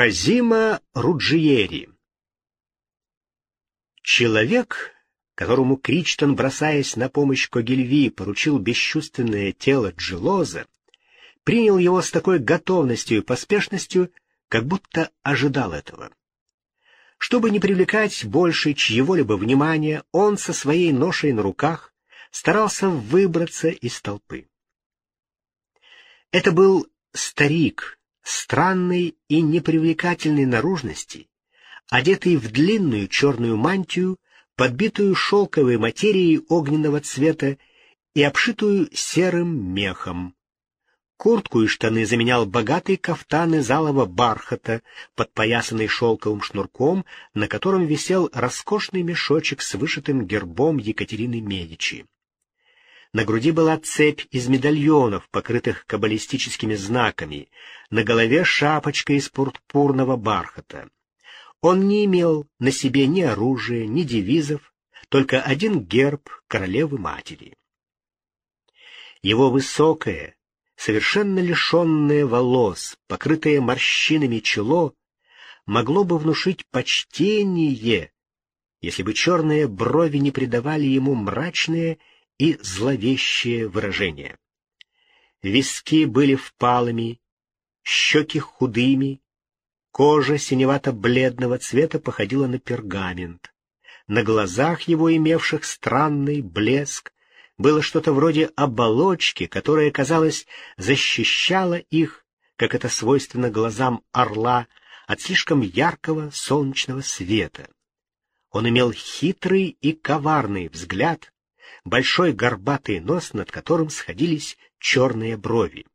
Казима Руджиери Человек, которому Кричтон, бросаясь на помощь Когельви, поручил бесчувственное тело Джилоза, принял его с такой готовностью и поспешностью, как будто ожидал этого. Чтобы не привлекать больше чьего-либо внимания, он со своей ношей на руках старался выбраться из толпы. Это был старик странной и непривлекательной наружности, одетый в длинную черную мантию, подбитую шелковой материей огненного цвета и обшитую серым мехом. Куртку и штаны заменял богатый кафтан из алого бархата, подпоясанный шелковым шнурком, на котором висел роскошный мешочек с вышитым гербом Екатерины Медичи. На груди была цепь из медальонов, покрытых каббалистическими знаками, на голове шапочка из пурпурного бархата. Он не имел на себе ни оружия, ни девизов, только один герб королевы-матери. Его высокое, совершенно лишенное волос, покрытое морщинами чело, могло бы внушить почтение, если бы черные брови не придавали ему мрачное и зловещее выражение. Виски были впалыми, щеки худыми, кожа синевато-бледного цвета походила на пергамент. На глазах его, имевших странный блеск, было что-то вроде оболочки, которая, казалось, защищала их, как это свойственно глазам орла, от слишком яркого солнечного света. Он имел хитрый и коварный взгляд, большой горбатый нос, над которым сходились черные брови.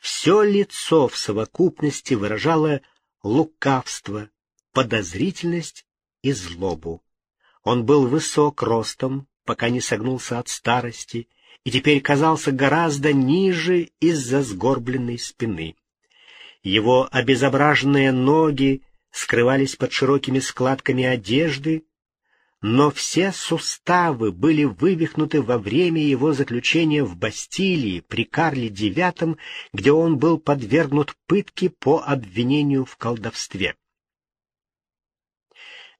Все лицо в совокупности выражало лукавство, подозрительность и злобу. Он был высок ростом, пока не согнулся от старости, и теперь казался гораздо ниже из-за сгорбленной спины. Его обезображенные ноги скрывались под широкими складками одежды, но все суставы были вывихнуты во время его заключения в Бастилии при Карле IX, где он был подвергнут пытке по обвинению в колдовстве.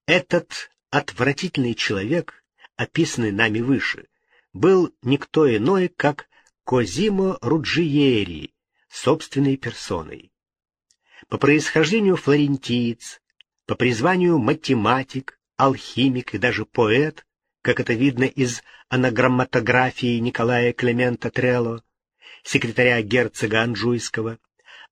Этот отвратительный человек описанный нами выше, был никто иной, как Козимо Руджиери, собственной персоной. По происхождению флорентиец, по призванию математик, алхимик и даже поэт, как это видно из анаграмматографии Николая Клемента Трелло, секретаря герцога Анжуйского,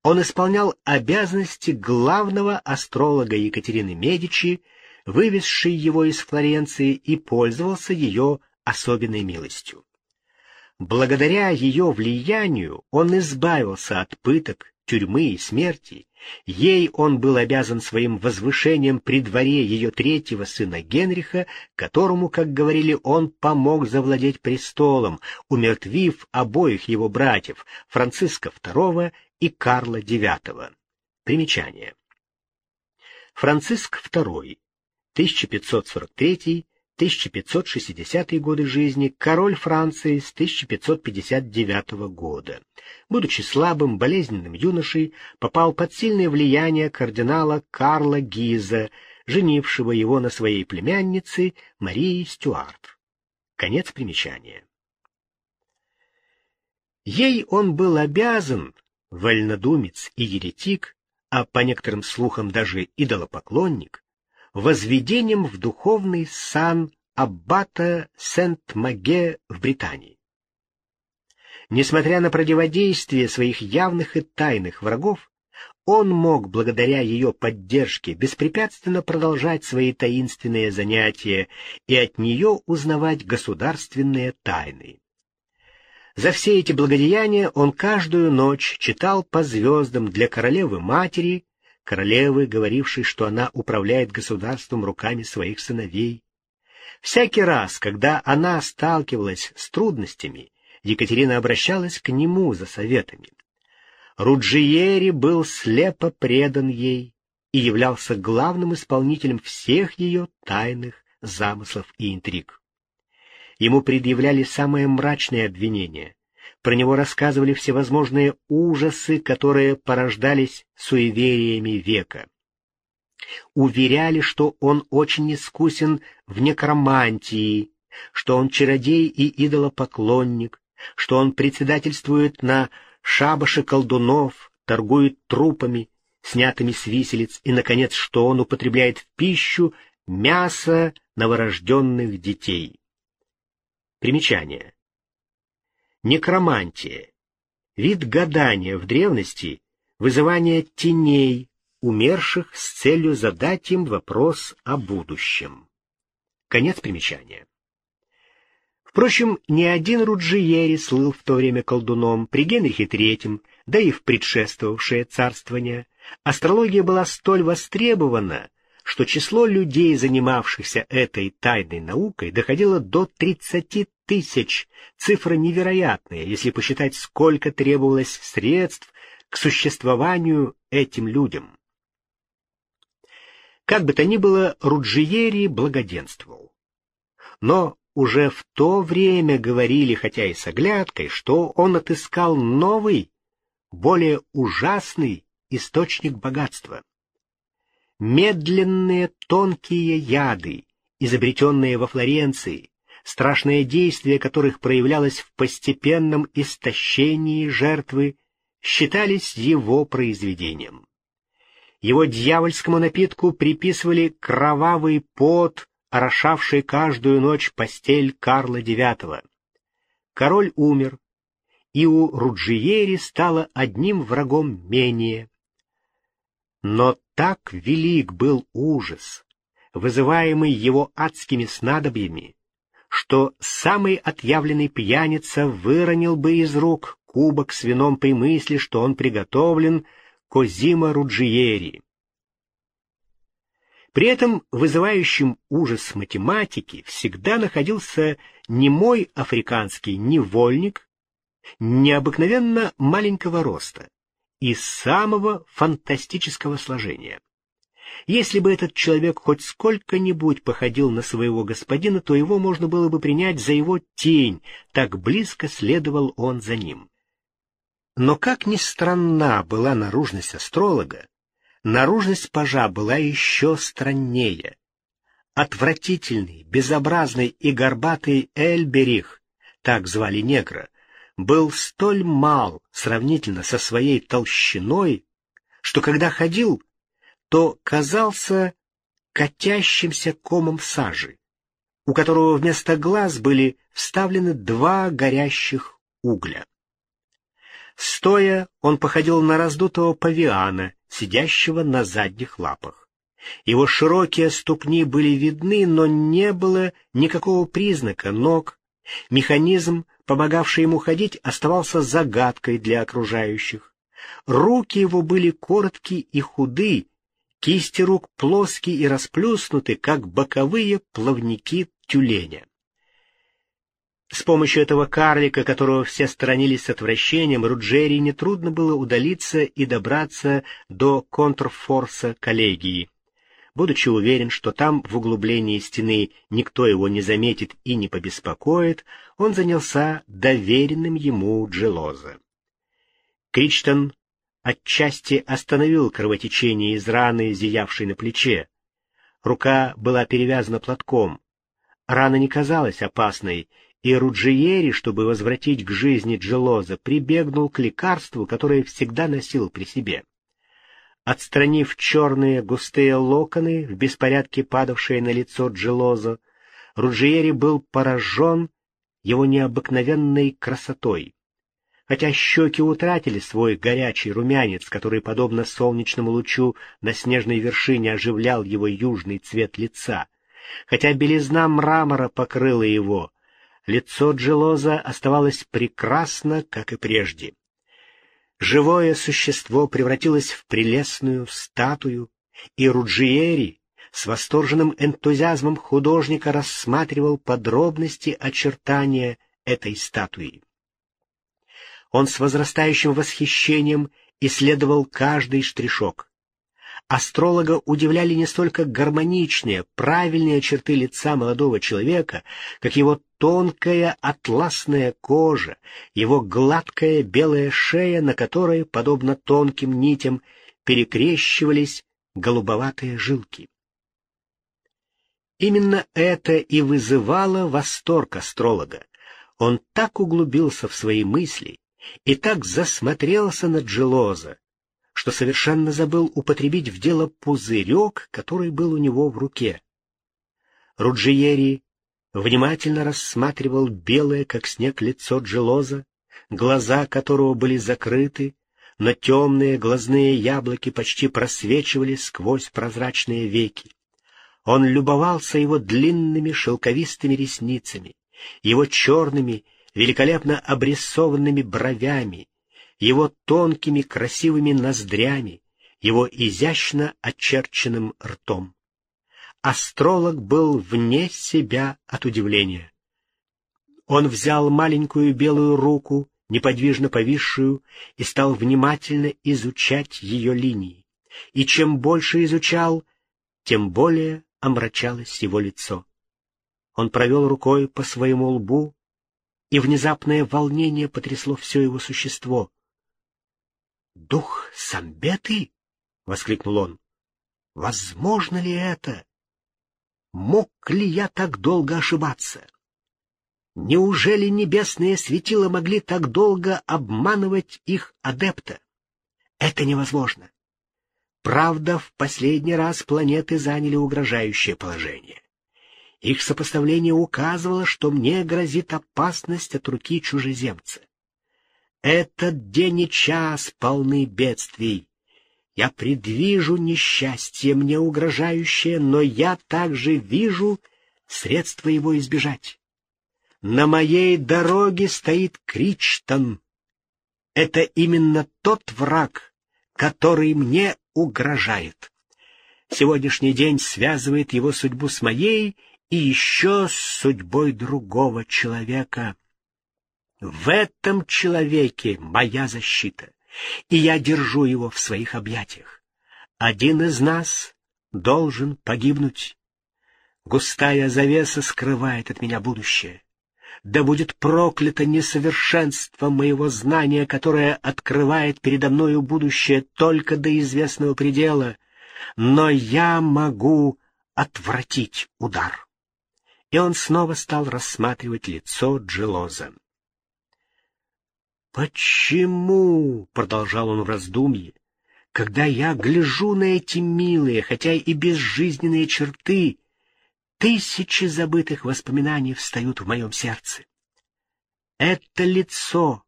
он исполнял обязанности главного астролога Екатерины Медичи вывезший его из Флоренции и пользовался ее особенной милостью. Благодаря ее влиянию он избавился от пыток, тюрьмы и смерти. Ей он был обязан своим возвышением при дворе ее третьего сына Генриха, которому, как говорили, он помог завладеть престолом, умертвив обоих его братьев, Франциска II и Карла IX. Примечание. Франциск II 1543-1560 годы жизни, король Франции с 1559 года. Будучи слабым, болезненным юношей, попал под сильное влияние кардинала Карла Гиза, женившего его на своей племяннице Марии Стюарт. Конец примечания. Ей он был обязан, вольнодумец и еретик, а по некоторым слухам даже идолопоклонник, возведением в духовный сан аббата Сент-Маге в Британии. Несмотря на противодействие своих явных и тайных врагов, он мог, благодаря ее поддержке, беспрепятственно продолжать свои таинственные занятия и от нее узнавать государственные тайны. За все эти благодеяния он каждую ночь читал по звездам для королевы-матери королевы, говорившей, что она управляет государством руками своих сыновей. Всякий раз, когда она сталкивалась с трудностями, Екатерина обращалась к нему за советами. Руджиери был слепо предан ей и являлся главным исполнителем всех ее тайных замыслов и интриг. Ему предъявляли самые мрачные обвинения, Про него рассказывали всевозможные ужасы, которые порождались суевериями века. Уверяли, что он очень искусен в некромантии, что он чародей и идолопоклонник, что он председательствует на шабаше колдунов, торгует трупами, снятыми с виселиц, и, наконец, что он употребляет в пищу мясо новорожденных детей. Примечание. Некромантия. Вид гадания в древности, вызывание теней, умерших с целью задать им вопрос о будущем. Конец примечания. Впрочем, ни один Руджиери слыл в то время колдуном при Генрихе III, да и в предшествовавшее царствование. Астрология была столь востребована, что число людей, занимавшихся этой тайной наукой, доходило до 30 тысяч. Цифра невероятная, если посчитать, сколько требовалось средств к существованию этим людям. Как бы то ни было, Руджиери благоденствовал. Но уже в то время говорили, хотя и с оглядкой, что он отыскал новый, более ужасный источник богатства. Медленные тонкие яды, изобретенные во Флоренции, страшное действие которых проявлялось в постепенном истощении жертвы, считались его произведением. Его дьявольскому напитку приписывали кровавый пот, орошавший каждую ночь постель Карла IX. Король умер, и у Руджиери стало одним врагом менее. Но так велик был ужас, вызываемый его адскими снадобьями, что самый отъявленный пьяница выронил бы из рук кубок с вином при мысли, что он приготовлен Козима Руджиери. При этом вызывающим ужас математики всегда находился не мой африканский невольник, необыкновенно маленького роста и самого фантастического сложения. Если бы этот человек хоть сколько-нибудь походил на своего господина, то его можно было бы принять за его тень, так близко следовал он за ним. Но как ни странна была наружность астролога, Наружность пажа была еще страннее. Отвратительный, безобразный и горбатый Эльберих, так звали негра, был столь мал сравнительно со своей толщиной, что когда ходил, то казался катящимся комом сажи, у которого вместо глаз были вставлены два горящих угля. Стоя, он походил на раздутого павиана, сидящего на задних лапах. Его широкие ступни были видны, но не было никакого признака ног. Механизм, помогавший ему ходить, оставался загадкой для окружающих. Руки его были короткие и худы, кисти рук плоские и расплюснуты, как боковые плавники тюленя. С помощью этого карлика, которого все сторонились с отвращением, Руджери нетрудно было удалиться и добраться до контрфорса коллегии. Будучи уверен, что там, в углублении стены, никто его не заметит и не побеспокоит, он занялся доверенным ему Джелоза. Кричтон отчасти остановил кровотечение из раны, зиявшей на плече. Рука была перевязана платком. Рана не казалась опасной, и Руджиери, чтобы возвратить к жизни Джелоза, прибегнул к лекарству, которое всегда носил при себе. Отстранив черные густые локоны, в беспорядке падавшие на лицо Джелоза, Руджиери был поражен его необыкновенной красотой. Хотя щеки утратили свой горячий румянец, который, подобно солнечному лучу на снежной вершине, оживлял его южный цвет лица, хотя белизна мрамора покрыла его, лицо Джелоза оставалось прекрасно, как и прежде. Живое существо превратилось в прелестную статую, и Руджиери с восторженным энтузиазмом художника рассматривал подробности очертания этой статуи. Он с возрастающим восхищением исследовал каждый штришок. Астролога удивляли не столько гармоничные, правильные черты лица молодого человека, как его тонкая атласная кожа, его гладкая белая шея, на которой, подобно тонким нитям, перекрещивались голубоватые жилки. Именно это и вызывало восторг астролога. Он так углубился в свои мысли и так засмотрелся на Джелоза, что совершенно забыл употребить в дело пузырек, который был у него в руке. Руджиери внимательно рассматривал белое, как снег, лицо Джелоза, глаза которого были закрыты, но темные глазные яблоки почти просвечивали сквозь прозрачные веки. Он любовался его длинными шелковистыми ресницами, его черными, великолепно обрисованными бровями, его тонкими красивыми ноздрями, его изящно очерченным ртом. Астролог был вне себя от удивления. Он взял маленькую белую руку, неподвижно повисшую, и стал внимательно изучать ее линии. И чем больше изучал, тем более омрачалось его лицо. Он провел рукой по своему лбу, и внезапное волнение потрясло все его существо. «Дух Самбеты?» — воскликнул он. «Возможно ли это? Мог ли я так долго ошибаться? Неужели небесные светила могли так долго обманывать их адепта? Это невозможно. Правда, в последний раз планеты заняли угрожающее положение. Их сопоставление указывало, что мне грозит опасность от руки чужеземца. Этот день и час полны бедствий. Я предвижу несчастье мне угрожающее, но я также вижу средства его избежать. На моей дороге стоит Кричтон. Это именно тот враг, который мне угрожает. Сегодняшний день связывает его судьбу с моей и еще с судьбой другого человека. В этом человеке моя защита, и я держу его в своих объятиях. Один из нас должен погибнуть. Густая завеса скрывает от меня будущее. Да будет проклято несовершенство моего знания, которое открывает передо мною будущее только до известного предела, но я могу отвратить удар. И он снова стал рассматривать лицо Джилоза. «Почему?» — продолжал он в раздумье. «Когда я гляжу на эти милые, хотя и безжизненные черты, тысячи забытых воспоминаний встают в моем сердце. Это лицо,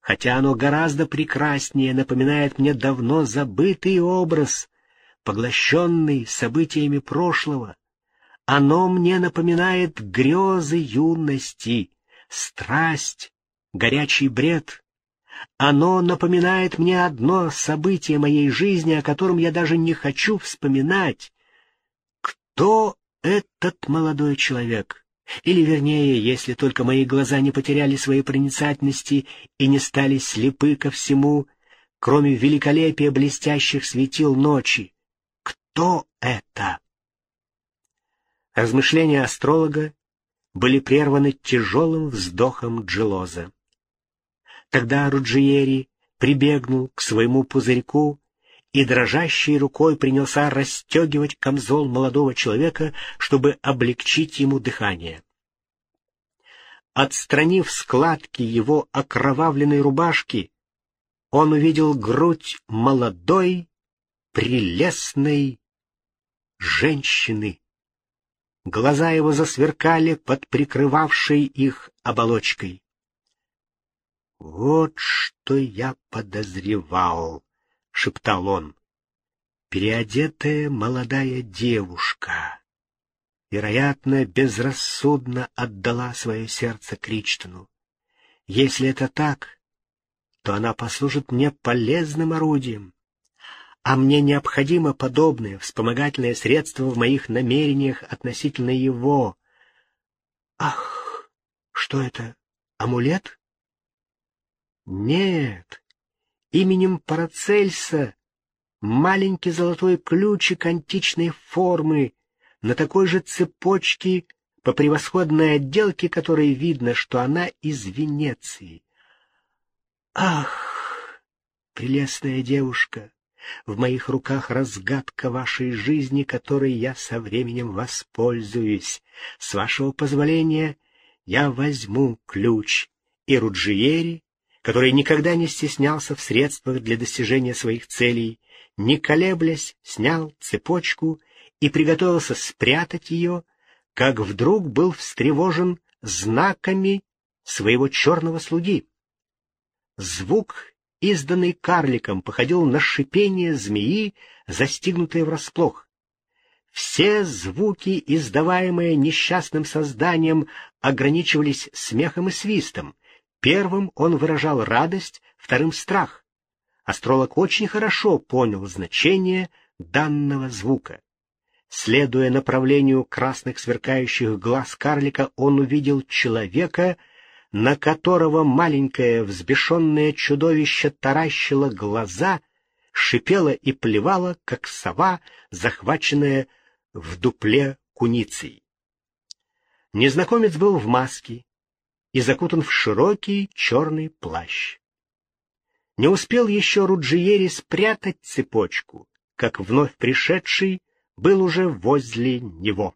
хотя оно гораздо прекраснее, напоминает мне давно забытый образ, поглощенный событиями прошлого. Оно мне напоминает грезы юности, страсть, горячий бред. Оно напоминает мне одно событие моей жизни, о котором я даже не хочу вспоминать. Кто этот молодой человек? Или, вернее, если только мои глаза не потеряли своей проницательности и не стали слепы ко всему, кроме великолепия блестящих светил ночи. Кто это? Размышления астролога были прерваны тяжелым вздохом Джилоза. Тогда Руджиери прибегнул к своему пузырьку и дрожащей рукой принялся расстегивать камзол молодого человека, чтобы облегчить ему дыхание. Отстранив складки его окровавленной рубашки, он увидел грудь молодой, прелестной женщины. Глаза его засверкали под прикрывавшей их оболочкой. «Вот что я подозревал», — шептал он. «Переодетая молодая девушка, вероятно, безрассудно отдала свое сердце Кричтону. Если это так, то она послужит мне полезным орудием, а мне необходимо подобное вспомогательное средство в моих намерениях относительно его. Ах, что это, амулет?» Нет, именем Парацельса маленький золотой ключик античной формы на такой же цепочке по превосходной отделке, которой видно, что она из Венеции. Ах, прелестная девушка, в моих руках разгадка вашей жизни, которой я со временем воспользуюсь. С вашего позволения я возьму ключ, и Руджиери, который никогда не стеснялся в средствах для достижения своих целей, не колеблясь, снял цепочку и приготовился спрятать ее, как вдруг был встревожен знаками своего черного слуги. Звук, изданный карликом, походил на шипение змеи, застигнутой врасплох. Все звуки, издаваемые несчастным созданием, ограничивались смехом и свистом. Первым он выражал радость, вторым — страх. Астролог очень хорошо понял значение данного звука. Следуя направлению красных сверкающих глаз карлика, он увидел человека, на которого маленькое взбешенное чудовище таращило глаза, шипело и плевало, как сова, захваченная в дупле куницей. Незнакомец был в маске и закутан в широкий черный плащ. Не успел еще Руджиери спрятать цепочку, как вновь пришедший был уже возле него.